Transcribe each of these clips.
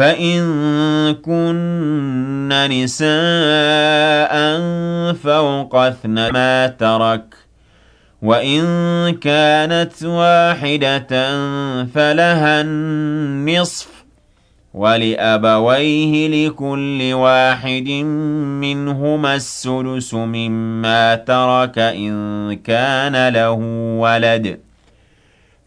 فإن كن نساء فوق اثنى ما ترك وإن كانت واحدة فلها النصف ولأبويه لكل واحد منهما السدس مما ترك إن كان له ولد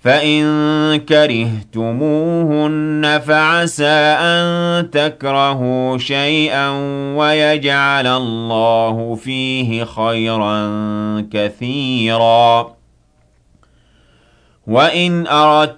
فإن كرهتموهن فعسى أن تكرهوا شيئا ويجعل الله فيه خيرا كثيرا وإن أردت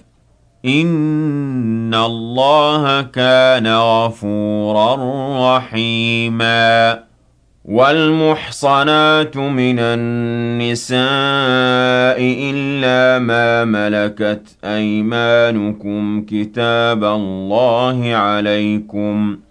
إِنَّ اللَّهَ كَانَ غَفُورًا رَّحِيمًا. وَالْمُحْصَنَاتُ مِنَ النِّسَاءِ إِلَّا مَا مَلَكَتْ أَيْمَانُكُمْ ۖ كِتَابَ اللَّهِ عَلَيْكُمْ ۚ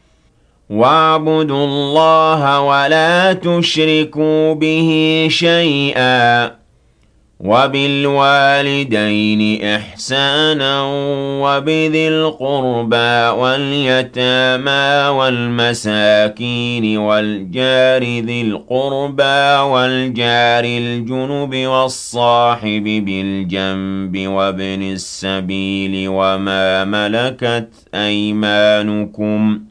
وَاعْبُدُوا اللَّهَ وَلَا تُشْرِكُوا بِهِ شَيْئًا وَبِالْوَالِدَيْنِ إِحْسَانًا وَبِذِي الْقُرْبَى وَالْيَتَامَى وَالْمَسَاكِينِ وَالْجَارِ ذِي الْقُرْبَى وَالْجَارِ الْجُنُبِ وَالصَّاحِبِ بِالْجَنبِ وَابْنِ السَّبِيلِ وَمَا مَلَكَتْ أَيْمَانُكُمْ ۗ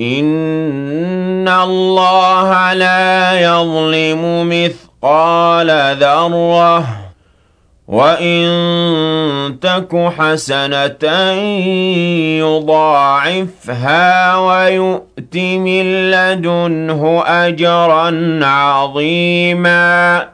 إِنَّ اللَّهَ لَا يَظْلِمُ مِثْقَالَ ذَرَّةٍ وَإِن تَكُ حَسَنَةً يُضَاعِفْهَا وَيُؤْتِ مِن لَّدُنْهُ أَجْرًا عَظِيمًا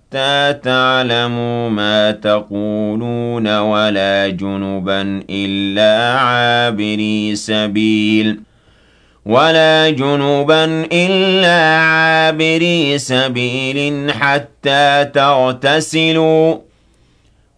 حَتَّىٰ تَعْلَمُوا مَا تَقُولُونَ وَلَا جُنُبًا إِلَّا عَابِرِي سَبِيلٍ وَلَا جُنُبًا إِلَّا عَابِرِي سَبِيلٍ حَتَّىٰ تَغْتَسِلُوا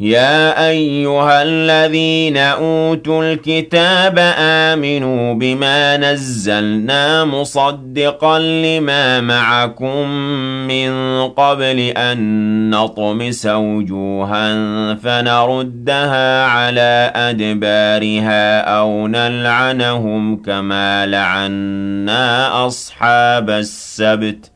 يَا أَيُّهَا الَّذِينَ أُوتُوا الْكِتَابَ آمِنُوا بِمَا نَزَّلْنَا مُصَدِّقًا لِّمَا مَعَكُم مِّن قَبْلِ أَن نَّطْمِسَ وُجُوهًا فَنَرُدَّهَا عَلَىٰ أَدْبَارِهَا أَوْ نَلْعَنَهُمْ كَمَا لَعَنَّا أَصْحَابَ السَّبْتِ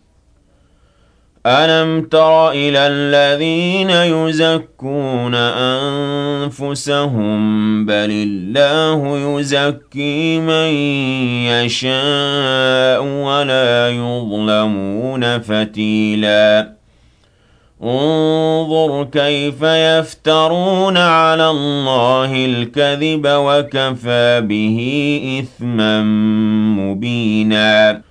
أَلَمْ تَرَ إِلَى الَّذِينَ يُزَكُّونَ أَنفُسَهُم ۚ بَلِ اللَّهُ يُزَكِّي مَن يَشَاءُ وَلَا يُظْلَمُونَ فَتِيلًا انظُرْ كَيْفَ يَفْتَرُونَ عَلَى اللَّهِ الْكَذِبَ وَكَفَىٰ بِهِ إِثْمًا مُّبِينًا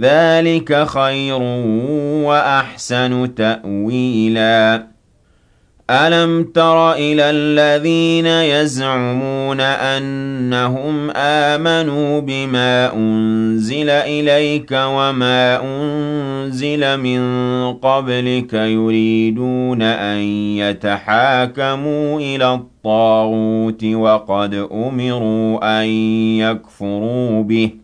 ذَٰلِكَ خَيْرٌ وَأَحْسَنُ تَأْوِيلًا. أَلَمْ تَرَ إِلَى الَّذِينَ يَزْعُمُونَ أَنَّهُمْ آمَنُوا بِمَا أُنزِلَ إِلَيْكَ وَمَا أُنزِلَ مِن قَبْلِكَ يُرِيدُونَ أَن يَتَحَاكَمُوا إِلَى الطَّاغُوتِ وَقَدْ أُمِرُوا أَن يَكْفُرُوا بِهِ ۚ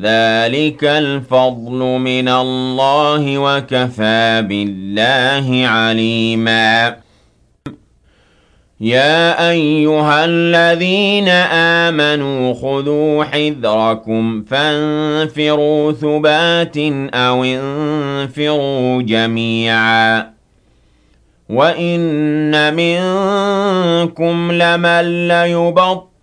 ذَٰلِكَ الْفَضْلُ مِنَ اللَّهِ ۚ وَكَفَىٰ بِاللَّهِ عَلِيمًا يَا أَيُّهَا الَّذِينَ آمَنُوا خُذُوا حِذْرَكُمْ فَانفِرُوا ثُبَاتٍ أَوِ انفِرُوا جَمِيعًا وَإِنَّ مِنكُمْ لَمَن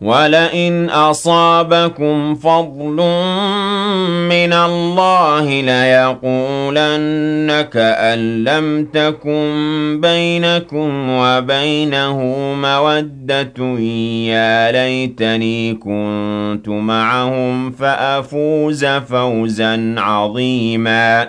وَلَئِنْ أَصَابَكُمْ فَضْلٌ مِّنَ اللَّهِ لَيَقُولَنَّ كَأَن لَّمْ تَكُن بَيْنَكُمْ وَبَيْنَهُ مَوَدَّةٌ يَا لَيْتَنِي كُنتُ مَعَهُمْ فَأَفُوزَ فَوْزًا عَظِيمًا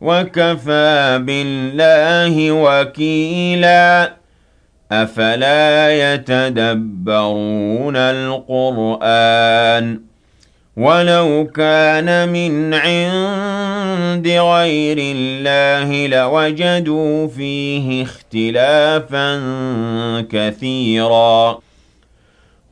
وَكَفَىٰ بِاللَّهِ وَكِيلًا. أَفَلَا يَتَدَبَّرُونَ الْقُرْآنَ؟ وَلَوْ كَانَ مِنْ عِندِ غير الله لوجدوا فيه اختلافا كثيرا.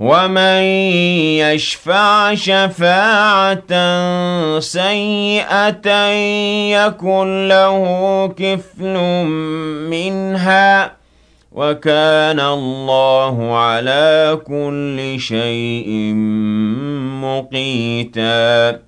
ومن يشفع شفاعة سيئة يكن له كفل منها وكان الله على كل شيء مقيتا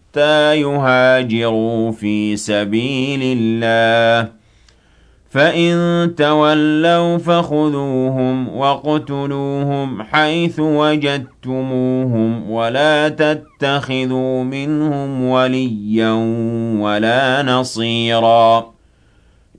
حتى يهاجروا في سبيل الله. فإن تولوا فخذوهم واقتلوهم حيث وجدتموهم ولا تتخذوا منهم وليا ولا نصيراً.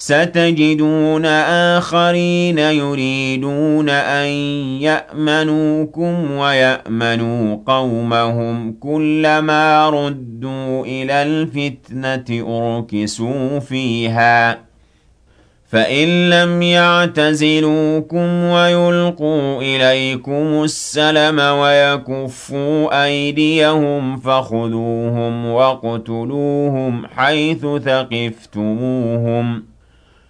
ستجدون آخرين يريدون أن يأمنوكم ويأمنوا قومهم كلما ردوا إلى الفتنة أركسوا فيها. فإن لم يعتزلوكم ويلقوا إليكم السلم ويكفوا أيديهم فخذوهم واقتلوهم حيث ثقفتموهم ۖ.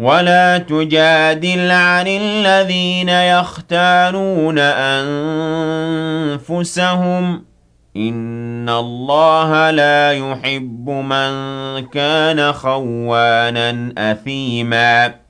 وَلَا تُجَادِلْ عَنِ الَّذِينَ يَخْتَانُونَ أَنفُسَهُمْ ۚ. إِنَّ اللَّهَ لَا يُحِبُّ مَن كَانَ خَوَّانًا أَثِيمًا.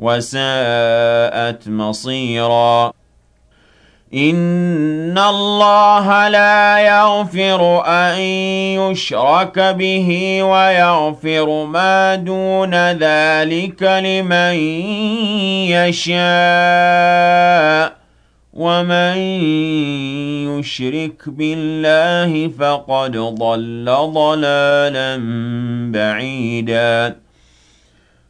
وساءت مصيرا. إن الله لا يغفر أن يشرك به ويغفر ما دون ذلك لمن يشاء. ومن يشرك بالله فقد ضل ضلالا بعيداً.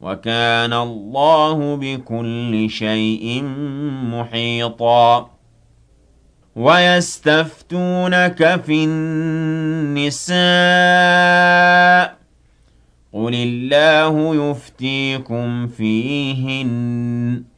وَكَانَ اللَّهُ بِكُلِّ شَيْءٍ مُحِيطًا. وَيَسْتَفْتُونَكَ فِي النِّسَاءِ. قُلِ اللَّهُ يُفْتِيكُمْ فِيهِنَّ.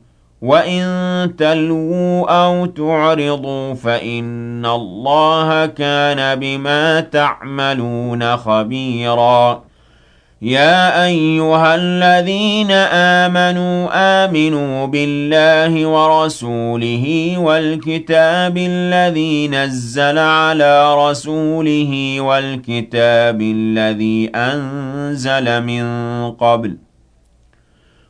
وَإِن تَلْوُوا أَوْ تُعْرِضُوا فَإِنَّ اللَّهَ كَانَ بِمَا تَعْمَلُونَ خَبِيرًا يَا أَيُّهَا الَّذِينَ آمَنُوا آمِنُوا بِاللَّهِ وَرَسُولِهِ وَالْكِتَابِ الَّذِي نَزَّلَ عَلَى رَسُولِهِ وَالْكِتَابِ الَّذِي أَنزَلَ مِن قَبْلُ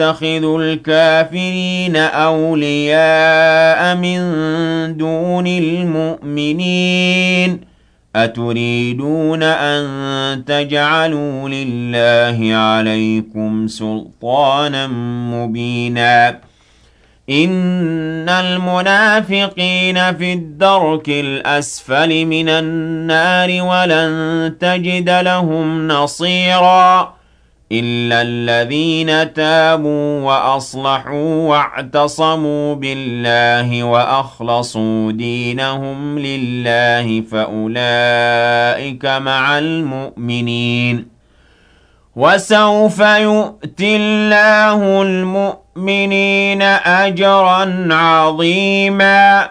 تَتَّخِذُوا الْكَافِرِينَ أَوْلِيَاءَ مِن دُونِ الْمُؤْمِنِينَ أَتُرِيدُونَ أَن تَجْعَلُوا لِلَّهِ عَلَيْكُمْ سُلْطَانًا مُّبِينًا إِنَّ الْمُنَافِقِينَ فِي الدَّرْكِ الْأَسْفَلِ مِنَ النَّارِ وَلَن تَجِدَ لَهُمْ نَصِيرًا إِلَّا الَّذِينَ تَابُوا وَأَصْلَحُوا وَاعْتَصَمُوا بِاللَّهِ وَأَخْلَصُوا دِينَهُمْ لِلَّهِ فَأُولَٰئِكَ مَعَ الْمُؤْمِنِينَ وَسَوْفَ يُؤْتِ اللَّهُ الْمُؤْمِنِينَ أَجْرًا عَظِيمًا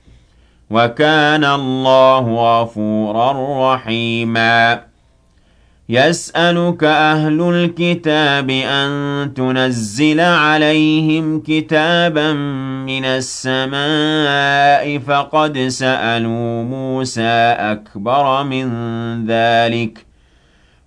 وَكَانَ اللَّهُ غَفُورًا رَّحِيمًا. يسألك أهل الكتاب أن تنزل عليهم كتابا من السماء فقد سألوا موسى أكبر من ذلك.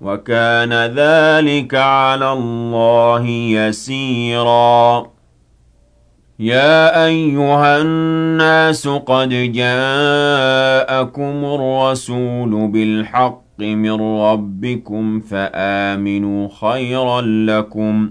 وكان ذلك على الله يسيراً. يا أيها الناس قد جاءكم الرسول بالحق من ربكم فآمنوا خيرا لكم.